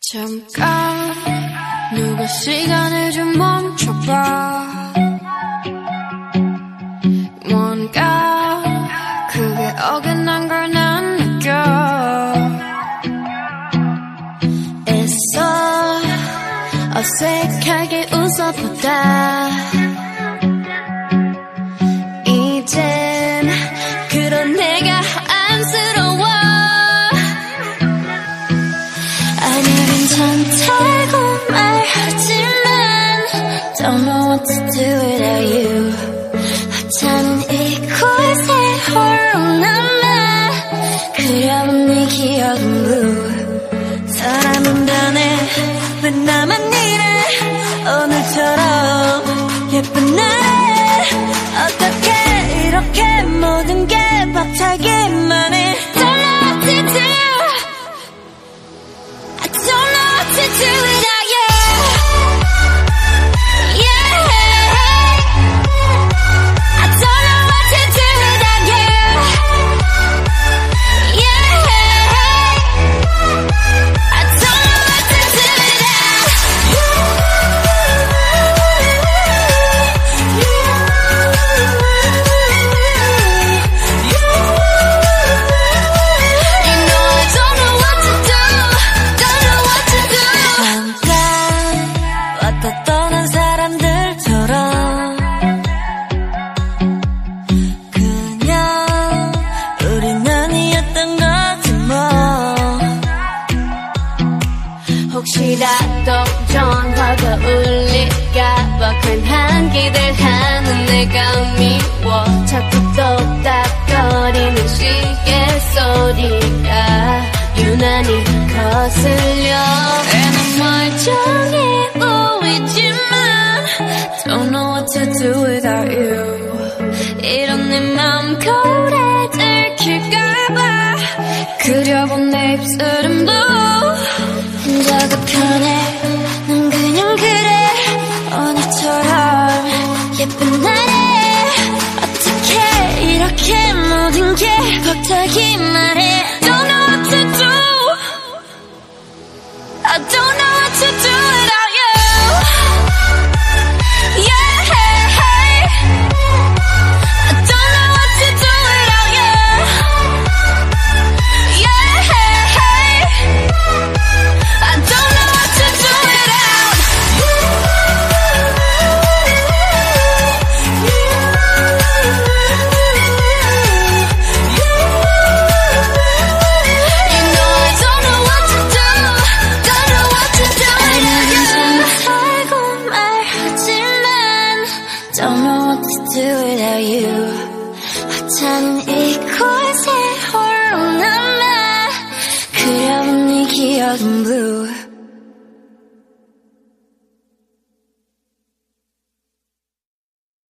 잠깐 누가 시간을 좀 멈춰봐. 뭔가 그게 어긋난 걸 난 느껴. 애써 어색하게 웃어보다. 이젠 그런 내 사람은 변해 왜 나만 이래? 오늘처럼 예쁜 날 전화가 울릴까봐 괜한 기대하는 내가 미워. 자꾸 똑딱거리는 시계 소리가 유난히 거슬려. 애는 멀쩡해 보이지만 Don't know what to do without you. 이런 내 맘 거울에 들킬까봐. 그려본 내 입술은 blue 혼자가 편해 게 벅차기만 해 do without you. 하찮은 이곳에 홀로 남아. 그려본 네 기억은 blue